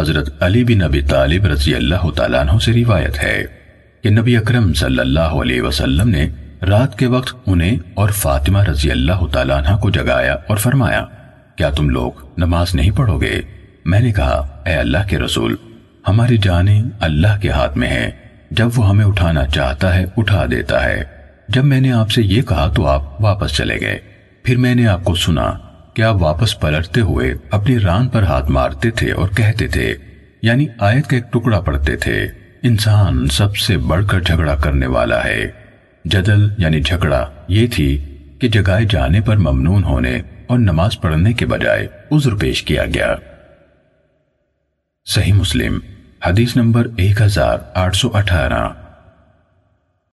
حضرت علی بن نبی طالب رضی اللہ تعالیٰ عنہ سے روایت ہے کہ نبی اکرم صلی اللہ علیہ وسلم نے رات کے وقت انہیں اور فاطمہ رضی اللہ تعالیٰ عنہ کو جگایا اور فرمایا، کیا تم لوگ نماز نہیں پڑھو گے؟ میں نے کہا، اے اللہ کے رسول، ہماری جانیں اللہ کے ہاتھ میں ہیں، جب وہ ہمیں اٹھانا چاہتا ہے، اٹھا دیتا ہے۔ جب میں نے آپ سے یہ کہا تو آپ واپس چلے گئے۔ پھر میں نے آپ کو سنا کہ آپ واپس پلٹتے ہوئے اپنی ران پر ہاتھ مارتے تھے اور کہتے تھے یعنی آیت کا ایک ٹکڑا پڑھتے تھے، انسان سب سے بڑھ کر جھگڑا کرنے والا ہے۔ جدل یعنی جھگڑا یہ تھی کہ جگائے جانے پر ممنون ہونے اور نماز پڑھنے کے بجائے عذر پیش کیا گیا۔ صحیح مسلم، حدیث نمبر ایک ہزار آٹھ سو اٹھارہ۔